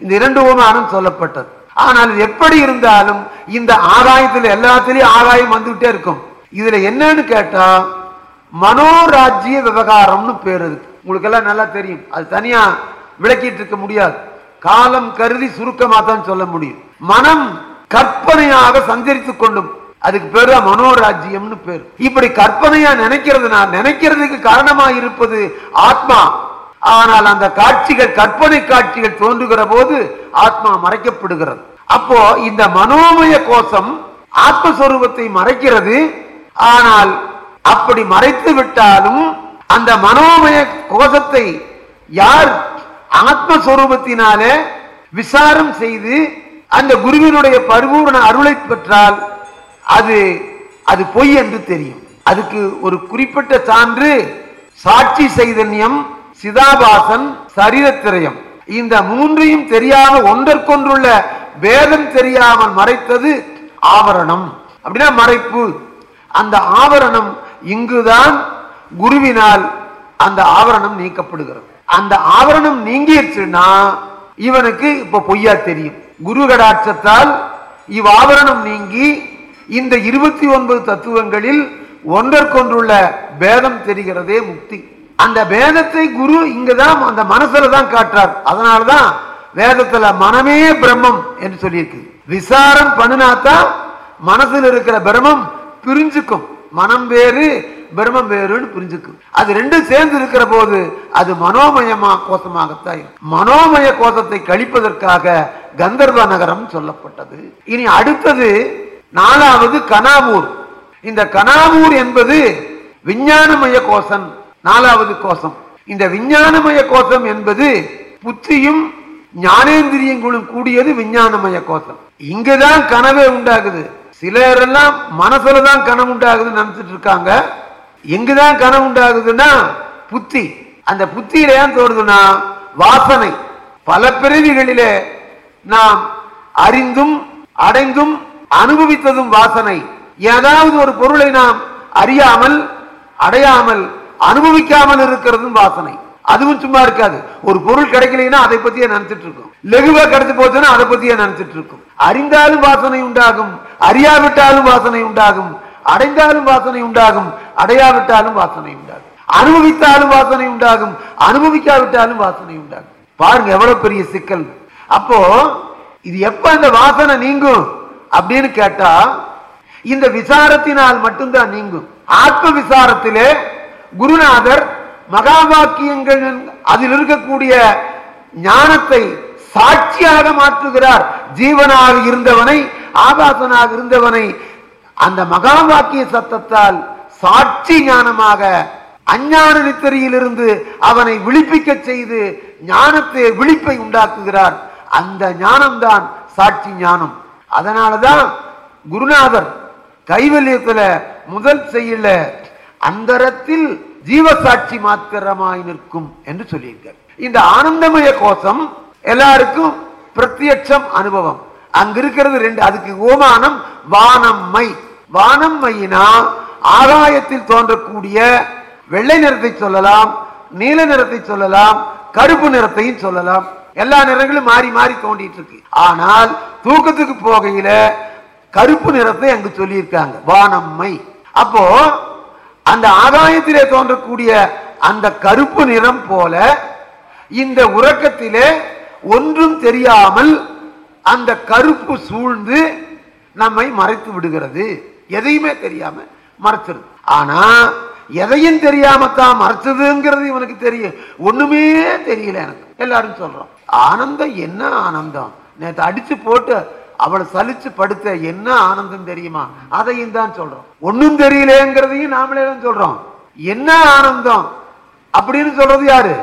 இந்த இரண்டு உபமானம் சொல்லப்பட்டது. ஆனால் எப்படி இருந்தாலும் இந்த ஆகாயத்தில் எல்லாத்திலையும் ஆகாயம் வந்துகிட்டே இருக்கும். இதுல என்னன்னு கேட்டா மனோராஜ்ய விவகாரம்னு பேர் இருக்கு. உங்களுக்கு எல்லாம் நல்லா தெரியும். அது தனியா விளக்கிட்டு இருக்க முடியாது. காலம் கருதி சுருக்கமா தான் சொல்ல முடியும். மனம் கற்பனையாக சஞ்சரித்து கொண்டும் அதுக்கு பேர் தான் மனோராஜ்யம்னு பேர். இப்படி கற்பனையா நினைக்கிறதுனா நினைக்கிறதுக்கு காரணமா இருப்பது ஆத்மா. ஆனால் அந்த காட்சிகள் கற்பனை காட்சிகள் தோன்றுகிற போது ஆத்மா மறைக்கப்படுகிறது. அப்போ இந்த மனோமய கோஷம் ஆத்மஸ்வரூபத்தை மறைக்கிறது. ஆனால் அப்படி மறைத்து விட்டாலும் அந்த மனோமய கோஷத்தை யார் ஆத்மஸ்வரூபத்தினாலே விசாரம் செய்து அந்த குருவினுடைய பரிபூர்ண அருளை பெற்றால் அது அது பொய் என்று தெரியும். அதுக்கு ஒரு குறிப்பிட்ட சான்று சாட்சி சைதன்யம் சிதாபாசன் சரீரத்திரயம். இந்த மூன்றையும் தெரியாம ஒன்றற்கொன்றுள்ள வேதம் தெரியாமல் மறைத்தது ஆவரணம். அப்படின்னா மறைப்பு. அந்த ஆவரணம் இங்குதான் குருவினால் அந்த ஆவரணம் நீக்கப்படுகிறது. அந்த ஆவரணம் நீங்கிடுச்சுன்னா இவனுக்கு இப்ப பொய்யா தெரியும். குரு கடாட்சத்தால் இவ்வாவரணம் நீங்கி இந்த இருபத்தி ஒன்பது தத்துவங்களில் ஒன்றற்கொன்றுள்ள பேதம் தெரிகிறதே முக்தி. அந்த வேதத்தை குரு இங்கதான் அந்த மனசுல தான் காட்டுறார். அதனாலதான் வேதத்துல மனமே பிரம்மம் என்று சொல்லியிருக்கு. விசாரம் பண்ணினாத்தான் மனசுல இருக்கிற பிரம்மம் பிரிஞ்சுக்கும். மனம் வேறு பிரம்மம் வேறுன்னு புரிஞ்சுக்கும். அது ரெண்டும் சேர்ந்து இருக்கிற போது அது மனோமயமா கோஷமாகத்தான் மனோமய கோஷத்தை கழிப்பதற்காக கந்தர்வ நகரம் சொல்லப்பட்டது. இனி அடுத்தது நாலாவது கனாமூர் இந்த கனாமூர் என்பது விஞ்ஞானமய கோஷம் நாலாவது கோஷம். இந்த விஞ்ஞானமய கோஷம் என்பது புத்தியும் ஞானேந்திரியங்களும் கூடியது விஞ்ஞானமய கோஷம். இங்கதான் கனவே உண்டாகுது. சிலரெல்லாம் மனசுலதான் கனவு உண்டாகுதுன்னு நினைச்சிட்டு இருக்காங்க. எங்குதான் கனவு உண்டாகுதுன்னா புத்தி. அந்த புத்தியில ஏன் தோடுதுன்னா வாசனை. பல பிறவிகளிலே நாம் அறிந்தும் அடைந்தும் அனுபவித்ததும் வாசனை. ஏதாவது ஒரு பொருளை நாம் அறியாமல் அடையாமல் அனுபவிக்காமல் இருக்கிறதும் வாசனை. அதுவும் சும்மா இருக்காது. ஒரு பொருள் கிடைக்கலைன்னா அதை பத்தியே நினைச்சிட்டு இருக்கும். லெகுவா கிடைச்சு போச்சுன்னா அதை பத்தியே நினைச்சிட்டு இருக்கும். அறிந்தாலும் வாசனை உண்டாகும். அறியாவிட்டாலும் வாசனை உண்டாகும். அடைந்தாலும் வாசனை உண்டாகும். அடையாவிட்டாலும் வாசனை உண்டாகும். அனுபவித்தாலும் வாசனை உண்டாகும். அனுபவிக்காவிட்டாலும் வாசனை உண்டாகும். பாருங்க எவ்வளவு பெரிய சிக்கல். அப்போ இது எப்ப இந்த வாசனை நீங்கும் அப்படின்னு கேட்டா இந்த விசாரத்தினால் மட்டும்தான் நீங்கும். ஆத்ம விசாரத்திலே குருநாதர் மகா வாக்கியங்கள் அதில் இருக்கக்கூடிய ஞானத்தை சாட்சியாக மாற்றுகிறார். ஜீவனாக இருந்தவனை ஆபாசனாக இருந்தவனை அந்த மகா வாக்கிய சத்தத்தால் சாட்சி ஞானமாக அஞ்ஞான நித்தரியிலிருந்து அவனை விழிப்பிக்க செய்து ஞானத்தை விழிப்பை உண்டாக்குகிறார். அந்த ஞானம்தான் சாட்சி ஞானம். அதனாலதான் குருநாதர் கைவல்யத்துல முதல் செய்யல அந்தரத்தில் ஜீவசாட்சி மாத்திரமாய் நிற்கும் என்று சொல்லியிருக்கார் இந்த ஆனந்தமய கோஷம் எல்லாருக்கும் பிரத்யட்சம் அனுபவம். அங்க இருக்கிறது ரெண்டு அதுக்கு ஓமானம் வானம்மை. வானம்மையினா ஆகாயத்தில் தோன்றக்கூடிய வெள்ளை நிறத்தை சொல்லலாம் நீல நிறத்தை சொல்லலாம் கருப்பு நிறத்தையும் சொல்லலாம். எல்லா நிறங்களும் மாறி மாறி தோண்டிட்டு இருக்கு ஆனால் தூக்கத்துக்கு போகையில கருப்பு நிறத்தை அங்கு சொல்லியிருக்காங்க வானம்மை. அப்போ அந்த ஆகாயத்திலே தோன்றக்கூடிய அந்த கருப்பு நிறம் போல இந்த உறக்கத்திலே ஒன்றும் தெரியாமல் அந்த கருப்பு சூழ்ந்து நம்மை மறைத்து விடுகிறது. எதையுமே தெரியாம மறைச்சிருது. ஆனா எதையும் தெரியாமத்தான் மறைச்சதுங்கிறது இவனுக்கு தெரியும். ஒண்ணுமே தெரியல எனக்கு. எல்லாரும் சொல்றோம். ஆனந்தம் என்ன ஆனந்தம்? நேற்று அடிச்சு போட்டு அவளை சலிச்சு படுத்த என்ன ஆனந்தம் தெரியுமா? அதையும் தான் சொல்றோம். ஒண்ணும் தெரியலங்கிறதையும் நாமளே தான் சொல்றோம். என்ன ஆனந்தம்? அப்படின்னு சொல்றது யாரு?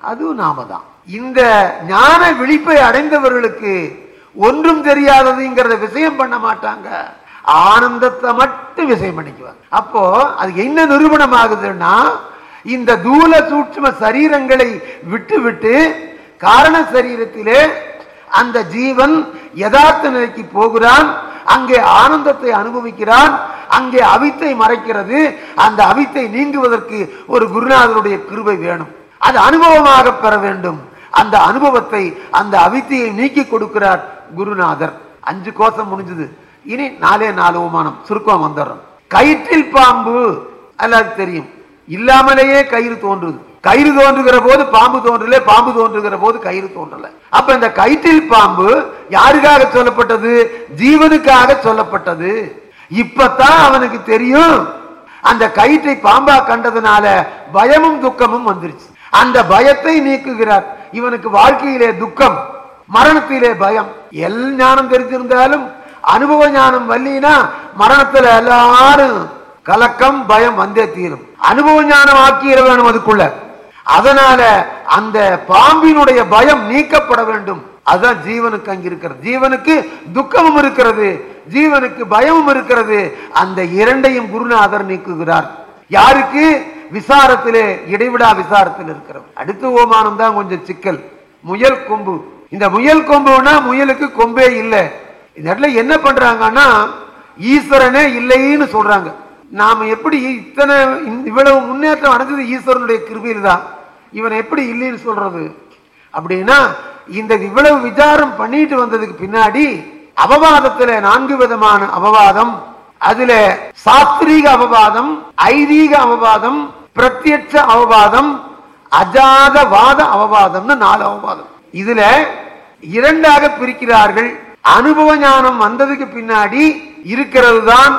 அதுவும் நாம தான். இந்த ஞான விழிப்பை அடைந்தவர்களுக்கு ஒன்றும் தெரியாததுங்கிறத விஷயம் பண்ண மாட்டாங்க. ஆனந்தத்தை மட்டும் விஷயம் பண்ணிக்குவாங்க. அப்போ அது என்ன நிரூபணம் ஆகுதுன்னா இந்த தூல சூட்சும சரீரங்களை விட்டு விட்டு காரண சரீரத்திலே அந்த ஜீவன் யதார்த்த நிலைக்கு போகிறான் அங்கே ஆனந்தத்தை அனுபவிக்கிறான் அங்கே அவித்தை மறைக்கிறது அந்த அவித்தை நீங்குவதற்கு ஒரு குருநாதருடைய கிருபை வேணும். அது அனுபவமாக பெற வேண்டும். அந்த அனுபவத்தை அந்த அவித்தையை நீக்கி கொடுக்கிறார் குருநாதர். அஞ்சு கோஷம் முடிஞ்சது. இனி நாலே நாலு உமானம். சுருக்கம் வந்துடுறோம். கயிற்றில் பாம்பு எல்லாருக்கும் தெரியும். இல்லாமலேயே கயிறு தோன்றுது. கயிறு தோன்றுகிற போது பாம்பு தோன்றல பாம்பு தோன்றுகிற போது கயிறு தோன்றல. அப்ப இந்த கயிற்றில் பாம்பு யாருக்காக சொல்லப்பட்டது? ஜீவனுக்காக சொல்லப்பட்டது. இப்பதான் அவனுக்கு தெரியும். அந்த கயிற்றை பாம்பா கண்டதுனால பயமும் துக்கமும் வந்துருச்சு. அந்த பயத்தை நீக்குகிறார். இவனுக்கு வாழ்க்கையிலே துக்கம் மரணத்திலே பயம். எல் ஞானம் தெரிஞ்சிருந்தாலும் அனுபவ ஞானம் வல்லினா மரணத்துல எல்லாரும் கலக்கம் பயம் வந்தே தீரும். அனுபவ ஞானம் ஆக்கிட வேணும் அதுக்குள்ள. அதனால அந்த பாம்பினுடைய பயம் நீக்கப்பட வேண்டும். அதுதான் ஜீவனுக்கு அங்க இருக்கிறது. ஜீவனுக்கு துக்கமும் இருக்கிறது. ஜீவனுக்கு பயமும் இருக்கிறது. அந்த இரண்டையும் குருநாதர் நீக்குகிறார். யாருக்கு? விசாரத்திலே இடைவிடா விசாரத்தில் இருக்கிறது அடுத்த ஓமானம் தான் கொஞ்சம் சிக்கல். முயல் கொம்பு. இந்த முயல் கொம்புனா முயலுக்கு கொம்பே இல்லை. இந்த இடத்துல என்ன பண்றாங்கன்னா ஈஸ்வரனே இல்லைன்னு சொல்றாங்க. நாம எப்படி இத்தனை இவ்வளவு முன்னேற்றம் அடைஞ்சது ஈஸ்வரனுடைய கிருபையில் தான் இவன் எப்படி இல்லைன்னு சொல்றது? அப்படின்னா இந்த இவ்வளவு விசாரம் பண்ணிட்டு வந்ததுக்கு பின்னாடி அவவாதத்துல நான்கு விதமான அபவாதம் அதுல சாஸ்திரீக அபவாதம் ஐதீக அபவாதம் பிரத்யட்ச அவவாதம் அஜாதவாத அவவாதம்னு நாலு அவவாதம். இதுல இரண்டாக பிரிக்கிறார்கள். அனுபவ ஞானம் வந்ததுக்கு பின்னாடி இருக்கிறது தான்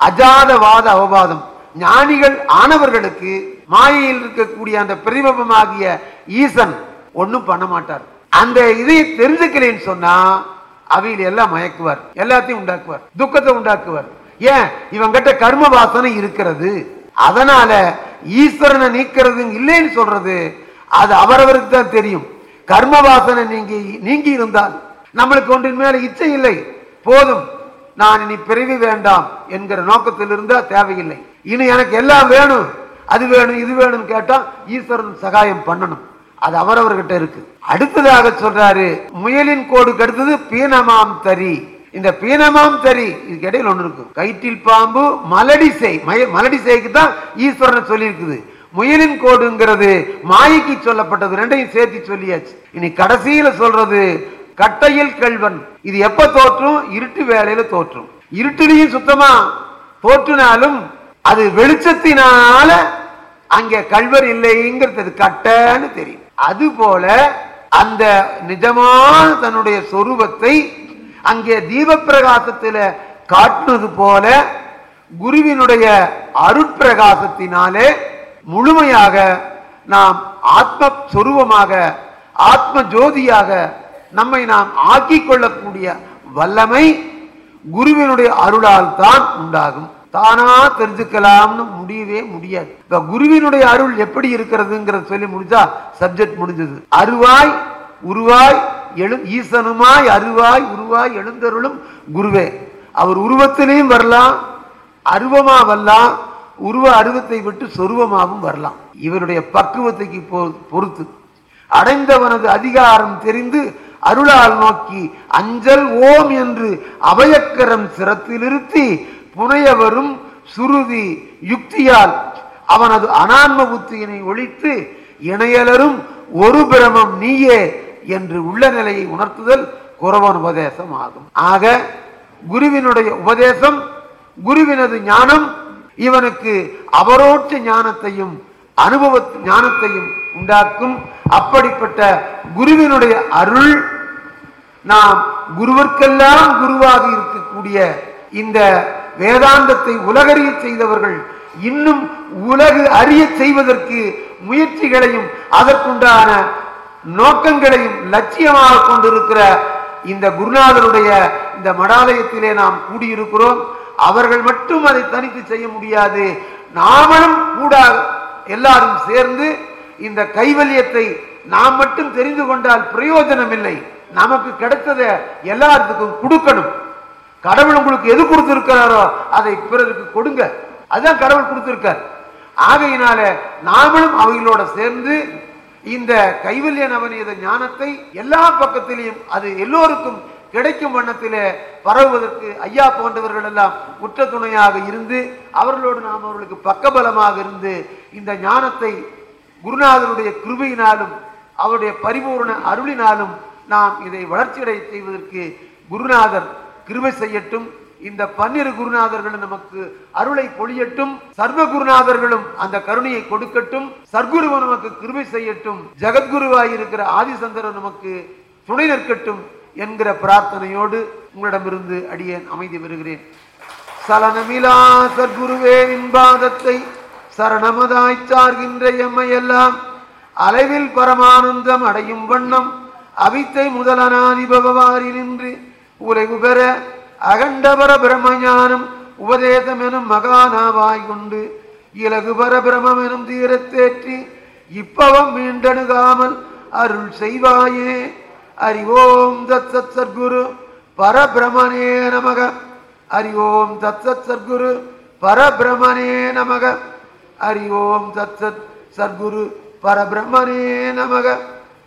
அஜாதவாத அவபாதம் ஞானிகள் ஆனவர்களுக்கு மாயையில் இருக்கக்கூடிய அந்த பிரதிபபமாகிய ஈசன் ஒண்ணும் பண்ண மாட்டார். அந்த இதை தெரிஞ்சுக்கலன்னு சொன்னா அவையில் எல்லாம் மயக்குவார். எல்லாத்தையும் உண்டாக்குவார். துக்கத்தை உண்டாக்குவார். ஏன்? இவங்கிட்ட கர்ம வாசனை இருக்கிறது. அதனால ஈஸ்வரனை நீக்கிறது இல்லைன்னு சொல்றது அது அவரவருக்கு தான் தெரியும். கர்ம வாசனை நீங்கி நீங்கி இருந்தால் நம்மளுக்கு ஒன்றின் மேல இச்சை இல்லை. போதும். நான் இனி பிறவி வேண்டாம் என்கிற நோக்கத்தில் இருந்தா தேவையில்லை. இனி எனக்கு எல்லாம் வேணும். அது வேணும் இது வேணும்னு கேட்டா ஈஸ்வரன் சகாயம் பண்ணணும். அது அவரவர்கிட்ட இருக்கு. அடுத்ததாக சொல்றாரு முயலின் கோடுக்கு அடுத்தது பீனமாம் தரி இந்த பீனமாம் தரி இதுக்கு இடையில் ஒண்ணு இருக்கும். கயிற்றில் பாம்பு மலடி செய் மய- மலடி செய்க்கு தான் ஈஸ்வரன் சொல்லியிருக்குது. முயலின் கோடுங்கிறது மாயைக்கு சொல்லப்பட்டது ரெண்டையும் சேர்த்து சொல்லியாச்சு. இனி கடைசியில சொல்றது கட்டையில் கல்வன் இது எப்ப தோற்றும்? இருட்டு வேலையில தோற்றும். இருட்டிலையும் சுத்தமா தோற்றினாலும் அது வெளிச்சத்தினால அங்கே கல்வர் இல்லைங்கிறது கட்டன்னு தெரியும். அது போல அந்த நிஜமான தன்னுடைய சொரூபத்தை அங்கே தீபப்பிரகாசத்தில காட்டுனது போல குருவினுடைய அருட்பிரகாசத்தினாலே முழுமையாக நாம் ஆத்ம சொரூபமாக ஆத்ம ஜோதியாக நம்மை நாம் ஆக்கிக் கொள்ளக்கூடிய வல்லமை குருவினுடைய அருளால் தான் உண்டாகும். தானா தெரிஞ்சுக்கலாம்னு முடியவே முடியாது. இப்ப குருவினுடைய அருள் எப்படி இருக்கிறதுங்கிறத சொல்லி முடிஞ்சா சப்ஜெக்ட் முடிஞ்சது. அருவாய் உருவாய் எழு ஈசனுமாய் அருவாய் உருவாய் எழுந்தருளும் குருவே. அவர் உருவத்திலையும் வரலாம் அருவமா வரலாம் உருவ அருவத்தை விட்டு சொருவமாகவும் வரலாம். இவருடைய பக்குவத்தைக்கு பொ- பொறுத்து. அடைந்தவனது அதிகாரம் தெரிந்து அருளால் நோக்கி அஞ்சல் ஓம் என்று அபயக்கரம் சிரத்திலிருத்தி புனையவரும் சுருதி யுக்தியால் அவனது அனான்ம புத்தியினை ஒழித்து இணையலரும் ஒரு பிரமம் நீயே என்று உள்ள நிலையை உணர்த்துதல் குரவன் உபதேசம் ஆகும் ஆக குருவினுடைய உபதேசம் குருவினது ஞானம் இவனுக்கு அபரோட்ச ஞானத்தையும் அனுபவ ஞானத்தையும் உண்டாக்கும். அப்படிப்பட்ட குருவினுடைய அருள் நாம் குருவர்க்கெல்லாம் குருவாக இருக்கக்கூடிய இந்த வேதாந்தத்தை உலகறிய செய்தவர்கள் இன்னும் உலகு அறிய செய்வதற்கு முயற்சிகளையும் அதற்குண்டான நோக்கங்களையும் லட்சியமாக கொண்டிருக்கிற இந்த குருநாதருடைய இந்த மடாலயத்திலே நாம் கூடியிருக்கிறோம். அவர்கள் மட்டும் அதை தனித்து செய்ய முடியாது. நாமளும் கூட எல்லாரும் சேர்ந்து இந்த கைவல்யத்தை நாம் மட்டும் தெரிந்து கொண்டால் பிரயோஜனம் இல்லை நமக்கு கிடைத்ததை எல்லாத்துக்கும் கொடுக்கணும். கடவுள் உங்களுக்கு எது கொடுத்திருக்கிறாரோ அதை பிறருக்கு கொடுங்க. அதுதான் கடவுள் கொடுத்திருக்கார். ஆகையினால நாமளும் அவங்களோட சேர்ந்து இந்த கைவல்ய நவநீத ஞானத்தை எல்லா பக்கத்திலையும் அது எல்லோருக்கும் கிடைக்கும் வண்ணத்திலே பரவுவதற்கு ஐயா போன்றவர்கள் எல்லாம் உற்ற துணையாக இருந்து அவர்களோடு நாம் அவர்களுக்கு பக்கபலமாக இருந்து இந்த ஞானத்தை குருநாதருடைய கிருபையினாலும் அவருடைய பரிபூர்ண அருளினாலும் நாம் இதை வளர்ச்சியடை செய்வதற்கு குருநாதர் கிருபை செய்யட்டும். இந்த பன்னிரு குருநாதர்களும் நமக்கு அருளை பொழியட்டும். சர்வ குருநாதர்களும் அந்த கருணையை கொடுக்கட்டும். சர்க்குருவ நமக்கு கிருபை செய்யட்டும். ஜெகத்குருவாய் இருக்கிற ஆதிசந்தரன் நமக்கு துணை நிற்கட்டும் என்கிற பிரார்த்தனையோடு உங்களிடமிருந்து அடியேன் அமைதி பெறுகிறேன். சலனமிலா சர்க்குருவே இன்பாதத்தை சரணமதாய் சார்கின்ற எம்மையெல்லாம் அளவில் பரமானந்தம் அடையும் வண்ணம் அவித்தை முதலனாதிபகவாரி நின்று உலகு பெற அகண்டபர பிரம்மஞானம் உபதேசம் எனும் மகானாவாய் கொண்டு இலகு பர பிரமம் எனும் தீரத்தேற்றி இப்பவம் மீண்டணுகாமல் அருள் செய்வாயே. அறிவோம் தத் சத் சத்குரு பரபிரமணே நமக. அறிவோம் ஓம் தத் சத் சத்குரு பரபிரமணே நமக. அறிவோம் ஓம் தத் சத் சத்குரு பரபிரமணே நமக.